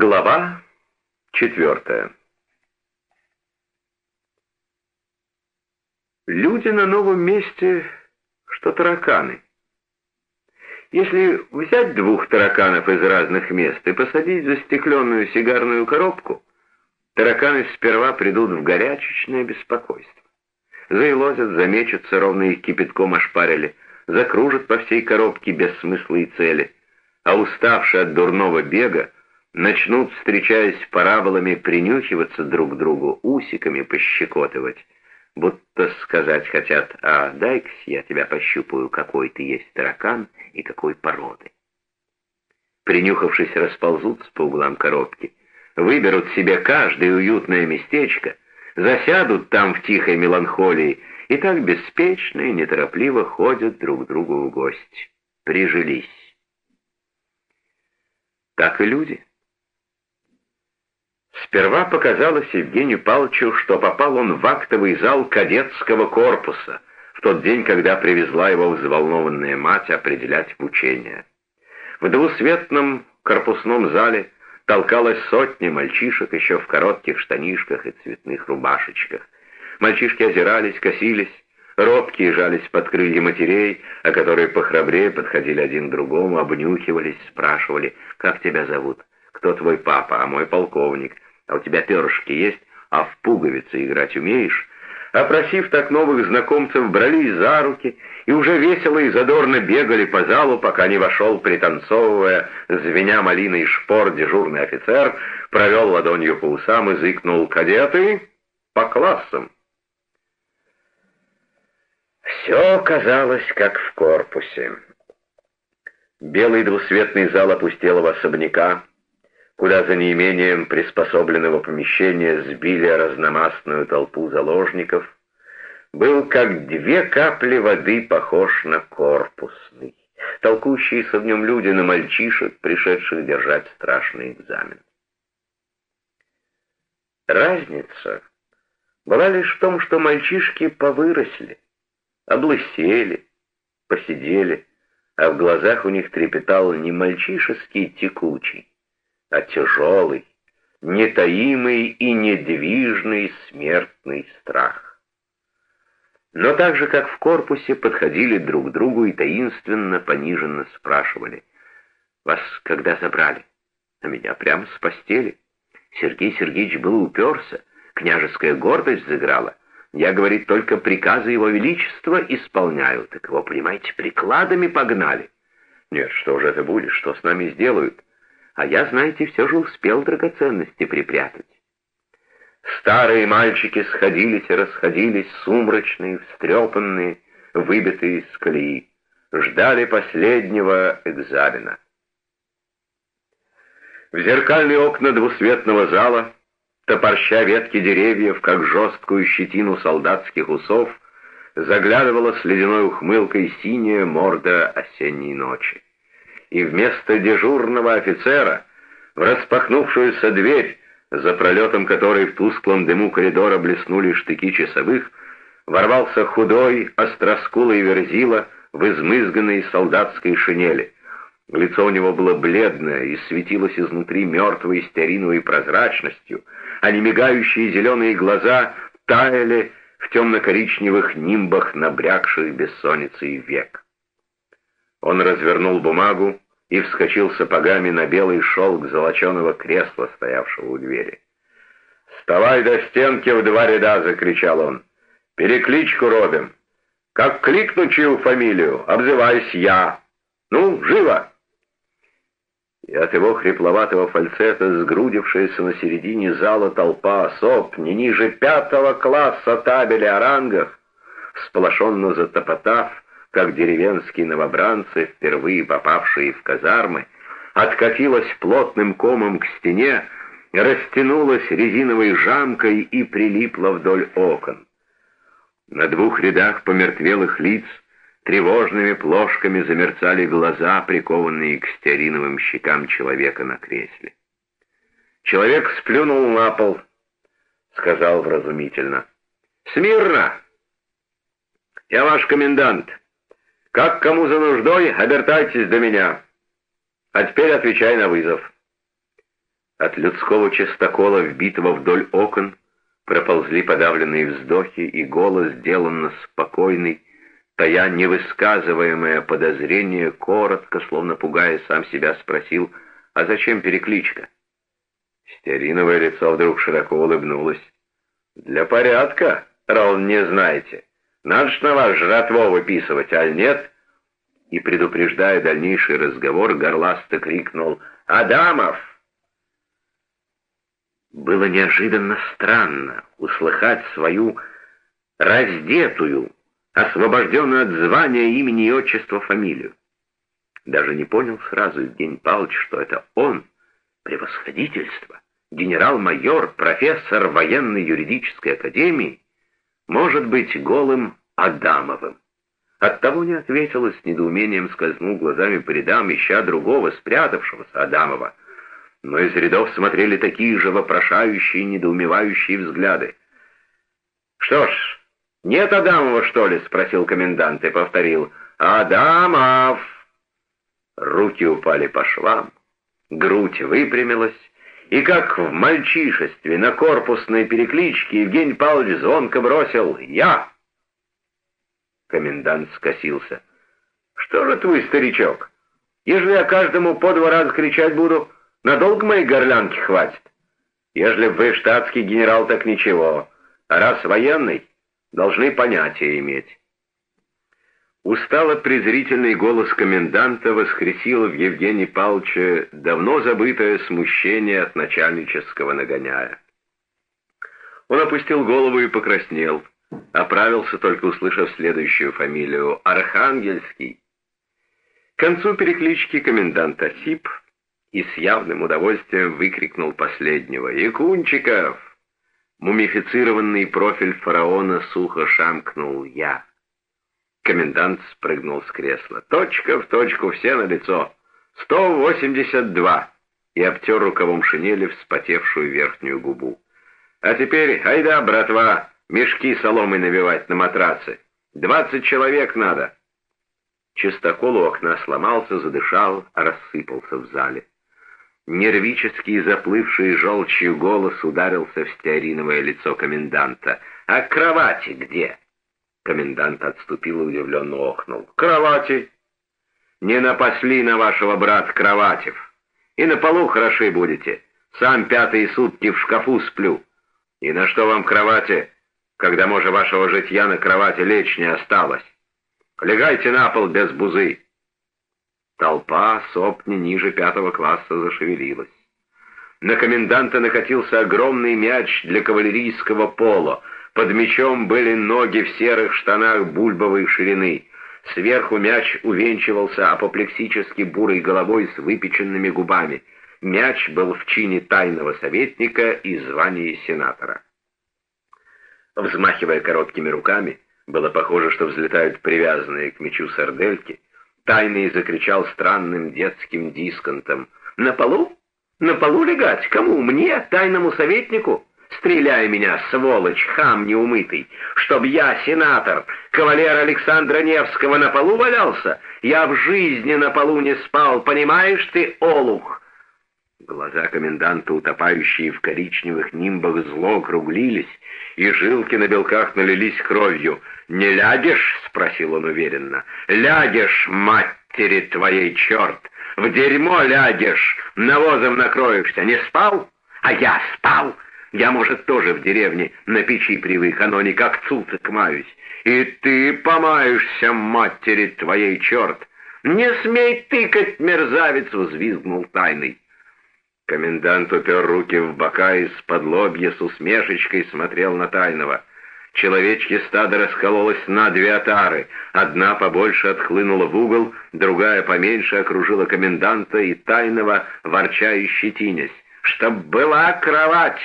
Глава четвертая. Люди на новом месте, что тараканы. Если взять двух тараканов из разных мест и посадить за стекленную сигарную коробку, тараканы сперва придут в горячечное беспокойство. Заилозят, замечутся, ровно их кипятком ошпарили, закружат по всей коробке без смысла и цели, а уставшие от дурного бега, начнут, встречаясь параболами, принюхиваться друг к другу, усиками пощекотывать, будто сказать хотят, а дай-ка я тебя пощупаю, какой ты есть таракан и какой породы. Принюхавшись, расползутся по углам коробки, выберут себе каждое уютное местечко, засядут там в тихой меланхолии и так беспечно и неторопливо ходят друг к другу в гости. Прижились. Так и люди. Сперва показалось Евгению Павловичу, что попал он в актовый зал кадетского корпуса в тот день, когда привезла его взволнованная мать определять в учение. В двусветном корпусном зале толкалось сотни мальчишек еще в коротких штанишках и цветных рубашечках. Мальчишки озирались, косились, робкие жались под крылья матерей, а которые похрабрее подходили один к другому, обнюхивались, спрашивали, «Как тебя зовут? Кто твой папа? А мой полковник?» А у тебя перышки есть, а в пуговицы играть умеешь? Опросив так новых знакомцев, брались за руки и уже весело и задорно бегали по залу, пока не вошел, пританцовывая, звеня малиной шпор, дежурный офицер, провел ладонью по усам и зыкнул «Кадеты по классам». Все казалось, как в корпусе. Белый двусветный зал опустелого особняка, куда за неимением приспособленного помещения сбили разномастную толпу заложников, был как две капли воды похож на корпусный, толкущиеся в нем люди на мальчишек, пришедших держать страшный экзамен. Разница была лишь в том, что мальчишки повыросли, облысели, посидели, а в глазах у них трепетал не мальчишеский текучий, а тяжелый, нетаимый и недвижный смертный страх. Но так же, как в корпусе, подходили друг к другу и таинственно, пониженно спрашивали. «Вас когда забрали?» «А меня прямо с постели». Сергей Сергеевич был уперся, княжеская гордость заграла. Я, говорит, только приказы его величества исполняю. Так его, понимаете, прикладами погнали. Нет, что же это будет, что с нами сделают? А я, знаете, все же успел драгоценности припрятать. Старые мальчики сходились и расходились, сумрачные, встрепанные, выбитые из колеи, ждали последнего экзамена. В зеркальные окна двусветного зала, топорща ветки деревьев, как жесткую щетину солдатских усов, заглядывала с ледяной ухмылкой синяя морда осенней ночи и вместо дежурного офицера в распахнувшуюся дверь, за пролетом которой в тусклом дыму коридора блеснули штыки часовых, ворвался худой, остроскулый верзила в измызганной солдатской шинели. Лицо у него было бледное и светилось изнутри мертвой стериновой прозрачностью, а немигающие зеленые глаза таяли в темно-коричневых нимбах набрякших бессонницей век. Он развернул бумагу и вскочил сапогами на белый шелк золоченого кресла, стоявшего у двери. «Вставай до стенки в два ряда!» — закричал он. «Перекличку робим. Как кликну чью фамилию, обзываюсь я. Ну, живо!» И от его хрипловатого фальцета, сгрудившаяся на середине зала толпа особ, не ниже пятого класса табеля о рангах, сполошенно затопотав, как деревенские новобранцы, впервые попавшие в казармы, откатилась плотным комом к стене, растянулась резиновой жамкой и прилипла вдоль окон. На двух рядах помертвелых лиц тревожными плошками замерцали глаза, прикованные к стеариновым щекам человека на кресле. Человек сплюнул на пол, сказал вразумительно. «Смирно! Я ваш комендант!» Как кому за нуждой, обертайтесь до меня. А теперь отвечай на вызов. От людского частокола, вбитого вдоль окон, проползли подавленные вздохи, и голос, сделанно спокойный, тая невысказываемое подозрение, коротко, словно пугая сам себя, спросил, «А зачем перекличка?» Стериновое лицо вдруг широко улыбнулось. «Для порядка, рол не знаете. Надо ж на вас жратво выписывать, а нет?» И, предупреждая дальнейший разговор, горласто крикнул «Адамов!» Было неожиданно странно услыхать свою раздетую, освобожденную от звания имени и отчества фамилию. Даже не понял сразу Евгений Павлович, что это он, превосходительство, генерал-майор, профессор военной юридической академии, может быть голым Адамовым. Оттого не ответил и с недоумением скользнул глазами по рядам, ища другого, спрятавшегося Адамова — но из рядов смотрели такие же вопрошающие, недоумевающие взгляды. «Что ж, нет Адамова, что ли?» — спросил комендант и повторил. «Адамов!» Руки упали по швам, грудь выпрямилась, и как в мальчишестве на корпусной перекличке Евгений Павлович звонко бросил «Я!» Комендант скосился. «Что же твой старичок? Ежели я каждому по два раза кричать буду...» Надолго моей горлянки хватит? Ежели вы штатский генерал, так ничего. А раз военный, должны понятия иметь. Устало презрительный голос коменданта воскресил в Евгении Павловиче давно забытое смущение от начальнического нагоняя. Он опустил голову и покраснел, оправился, только услышав следующую фамилию — Архангельский. К концу переклички комендант Осип — и с явным удовольствием выкрикнул последнего. «Якунчиков!» Мумифицированный профиль фараона сухо шамкнул «Я». Комендант спрыгнул с кресла. «Точка в точку, все на лицо. Сто восемьдесят два!» И обтер рукавом шинели вспотевшую верхнюю губу. «А теперь, айда, братва, мешки соломой набивать на матрацы. Двадцать человек надо!» Чистокол у окна сломался, задышал, рассыпался в зале. Нервический заплывший желчью голос ударился в стеариновое лицо коменданта. «А кровати где?» Комендант отступил и удивленно охнул. «Кровати!» «Не напасли на вашего брата Кроватев. И на полу хороши будете. Сам пятые сутки в шкафу сплю. И на что вам кровати, когда, може, вашего житья на кровати лечь не осталось? Легайте на пол без бузы!» Толпа сопни ниже пятого класса зашевелилась. На коменданта накатился огромный мяч для кавалерийского пола. Под мячом были ноги в серых штанах бульбовой ширины. Сверху мяч увенчивался апоплексически бурой головой с выпеченными губами. Мяч был в чине тайного советника и звании сенатора. Взмахивая короткими руками, было похоже, что взлетают привязанные к мячу сардельки, Тайный закричал странным детским дисконтом. «На полу? На полу легать? Кому? Мне, тайному советнику? Стреляй меня, сволочь, хам неумытый, чтоб я, сенатор, кавалер Александра Невского, на полу валялся? Я в жизни на полу не спал, понимаешь ты, олух?» Глаза коменданта, утопающие в коричневых нимбах, зло округлились, и жилки на белках налились кровью. «Не лягешь?» — спросил он уверенно. «Лягешь, матери твоей, черт! В дерьмо лягешь, навозом накроешься. Не спал? А я спал!» Я, может, тоже в деревне на печи привык, оно не как цуцик маюсь. И ты помаешься, матери твоей, черт! Не смей тыкать, мерзавец, взвизгнул тайный. Комендант упер руки в бока и с-под лобья с усмешечкой смотрел на тайного. Человечье стадо раскололось на две отары. Одна побольше отхлынула в угол, другая поменьше окружила коменданта и тайного, ворча и щетинясь. «Чтоб была кровать!»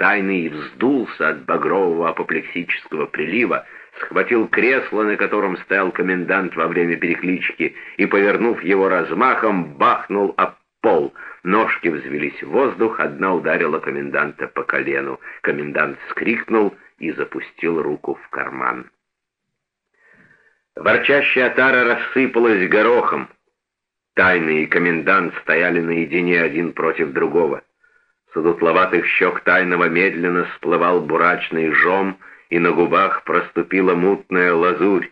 Тайный вздулся от багрового апоплексического прилива, схватил кресло, на котором стоял комендант во время переклички, и, повернув его размахом, бахнул об пол. Ножки взвелись в воздух, одна ударила коменданта по колену. Комендант скрикнул и запустил руку в карман. Ворчащая тара рассыпалась горохом. Тайный и комендант стояли наедине один против другого. С удутловатых щек тайного медленно сплывал бурачный жом, и на губах проступила мутная лазурь.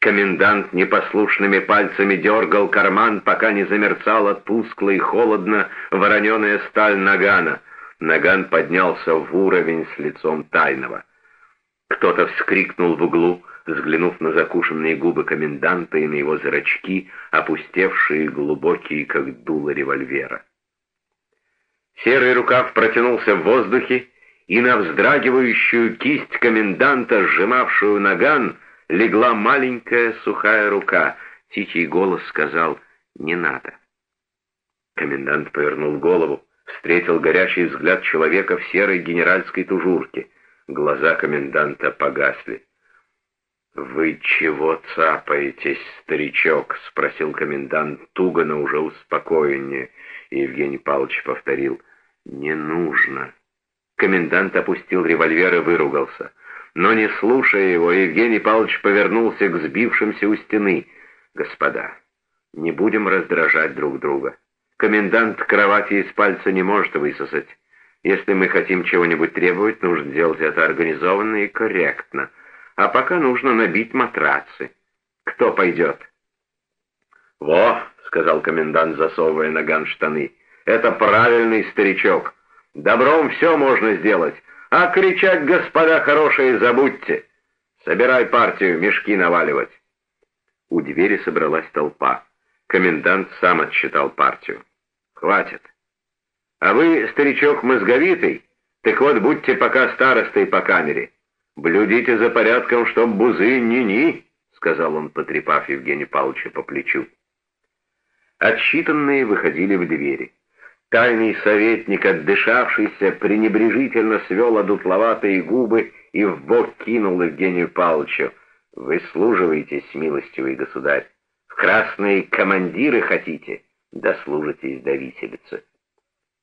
Комендант непослушными пальцами дергал карман, пока не замерцала тускло и холодно вороненая сталь нагана. Наган поднялся в уровень с лицом тайного. Кто-то вскрикнул в углу, взглянув на закушенные губы коменданта и на его зрачки, опустевшие глубокие, как дуло револьвера. Серый рукав протянулся в воздухе, и на вздрагивающую кисть коменданта, сжимавшую наган, легла маленькая сухая рука. Тихий голос сказал «Не надо». Комендант повернул голову, встретил горячий взгляд человека в серой генеральской тужурке. Глаза коменданта погасли. «Вы чего цапаетесь, старичок?» — спросил комендант туго, но уже успокоеннее. И Евгений Павлович повторил «Не нужно». Комендант опустил револьвер и выругался. Но не слушая его, Евгений Павлович повернулся к сбившимся у стены. «Господа, не будем раздражать друг друга. Комендант кровати из пальца не может высосать. Если мы хотим чего-нибудь требовать, нужно делать это организованно и корректно. А пока нужно набить матрацы. Кто пойдет?» «Во!» — сказал комендант, засовывая наган штаны. «Это правильный старичок. Добром все можно сделать, а кричать, господа хорошие, забудьте. Собирай партию, мешки наваливать. У двери собралась толпа. Комендант сам отсчитал партию. Хватит. А вы, старичок мозговитый, так вот будьте пока старостой по камере. Блюдите за порядком, чтоб бузы ни-ни, сказал он, потрепав Евгения Павловича по плечу. Отсчитанные выходили в двери. Тайный советник, отдышавшийся, пренебрежительно свел одутловатые губы и в бок кинул Евгению Павловичу. «Вы служиваетесь, милостивый государь. В красные командиры хотите? Дослужитесь до виселицы».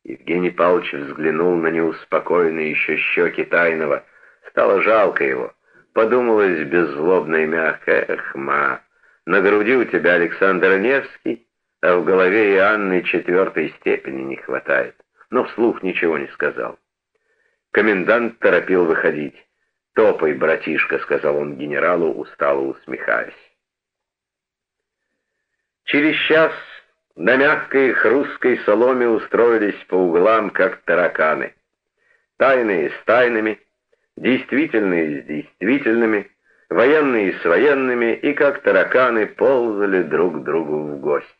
Евгений Павлович взглянул на неуспокоенные еще щеки тайного. Стало жалко его. Подумалось беззлобно и мягко. «Эх, ма, на груди у тебя Александр Невский, а в голове и Анны четвертой степени не хватает. Но вслух ничего не сказал. Комендант торопил выходить. «Топай, братишка», — сказал он генералу, устало усмехаясь. Через час на мягкой хрусткой соломе устроились по углам, как тараканы. Тайные с тайными, действительные с действительными, военные с военными, и как тараканы ползали друг другу в гости.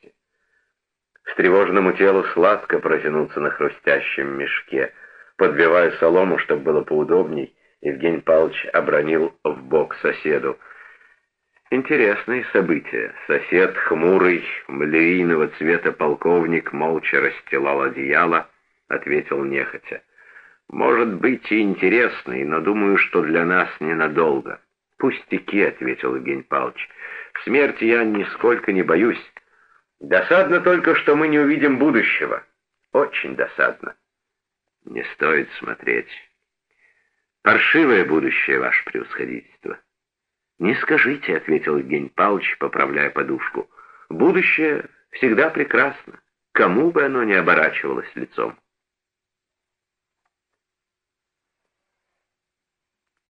Встревоженному телу сладко протянуться на хрустящем мешке. Подбивая солому, чтобы было поудобней, Евгений Павлович обронил в бок соседу. Интересные события. Сосед, хмурый, млеиного цвета полковник, молча расстилал одеяло, ответил нехотя. «Может быть и интересный, но думаю, что для нас ненадолго». «Пустяки», — ответил Евгений Павлович. «Смерти я нисколько не боюсь». Досадно только, что мы не увидим будущего. Очень досадно. Не стоит смотреть. Паршивое будущее, ваше превосходительство. Не скажите, — ответил Евгений Павлович, поправляя подушку. Будущее всегда прекрасно, кому бы оно ни оборачивалось лицом.